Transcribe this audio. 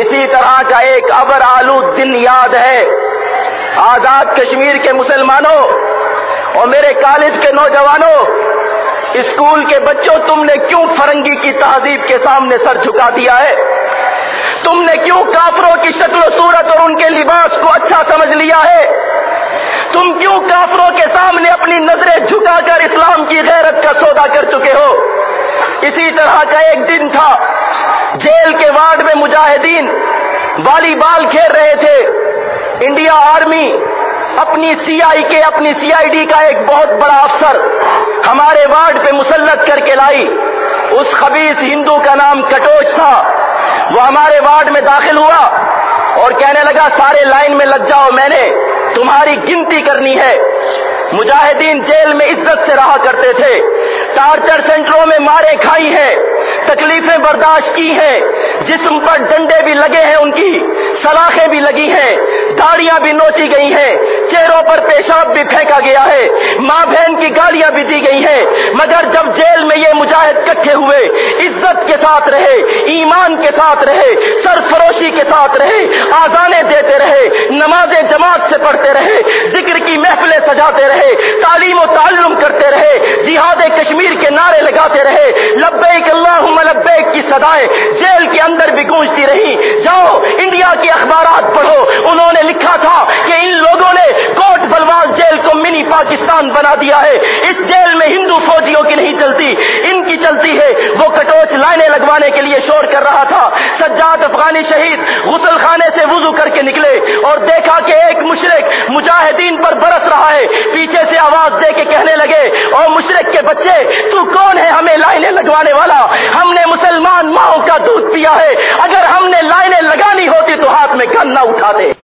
اسی طرح کا ایک ابر آلود دن یاد ہے۔ آزاد کشمیر کے مسلمانوں اور میرے کالج کے نوجوانوں، اسکول کے بچوں، تم نے کیوں فرنگی کی تہذیب کے سامنے سر جھکا دیا ہے؟ تم نے کیوں کافروں کی شکل و صورت اور ان کے لباس کو اچھا سمجھ لیا ہے؟ تم کیوں کافروں کے سامنے اپنی نظریں جھکا کر اسلام کی غیرت کا سودا کر چکے ہو؟ اسی طرح کا ایک دن تھا جیل کے وارڈ میں مجاہدین والی بال کھیل رہے تھے۔ انڈیا آرمی اپنی سی آئی کے اپنی سی آئی ڈی کا ایک بہت بڑا افسر ہمارے وارڈ پہ مسلط کر کے لائی۔ اس خبیص ہندو کا نام کٹوچ تھا۔ وہ ہمارے وارڈ میں داخل ہوا اور کہنے لگا، سارے لائن میں لگ جاؤ، میں نے تمہاری گنتی کرنی ہے۔ مجاہدین جیل میں عزت سے رہا کرتے تھے۔ ٹارچر سینٹروں میں مارے کھائی ہیں۔ تکلیفیں برداشت کی ہیں۔ جسم پر ڈنڈے بھی لگے ہیں ان کی، سلاخیں بھی لگی ہیں، داڑیاں بھی نوچی گئی ہیں، چہروں پر پیشاب بھی پھینکا گیا ہے، ماں بہن کی گالیاں بھی دی گئی ہیں۔ مگر جب جیل میں یہ مجاہد کٹھے ہوئے، عزت کے ساتھ رہے، ایمان کے ساتھ رہے، سرفروشی کے ساتھ رہے آزانے نمازیں جماعت سے پڑھتے رہے، ذکر کی محفلیں سجاتے رہے، تعلیم و تعلم کرتے رہے، جہاد کشمیر کے نعرے لگاتے رہے۔ لبیک اللہ لبیک کی سدائے جیل کے اندر بھی گونجتی رہی جاؤ، انڈیا کے اخبارات پڑھو۔ انہوں نے لکھا تھا کہ ان لوگوں نے کوٹ بلوان جیل کو منی پاکستان بنا دیا ہے۔ اس جیل میں ہندو فوجیوں کی نہیں چلتی وہ کٹوچ لائنیں لگوانے کے لیے شور کر رہا تھا۔ سجاد افغانی شہید غسل خانے سے وضو کر کے نکلے اور دیکھا کہ ایک مشرق مجاہدین پر برس رہا ہے۔ پیچھے سے آواز دے کے کہنے لگے اور مشرق کے بچے، تو کون ہے ہمیں لائنیں لگوانے والا؟ ہم نے مسلمان ماؤں کا دودھ پیا ہے۔ اگر ہم نے لائنیں لگانی ہوتی تو ہاتھ میں گن نہ اٹھاتے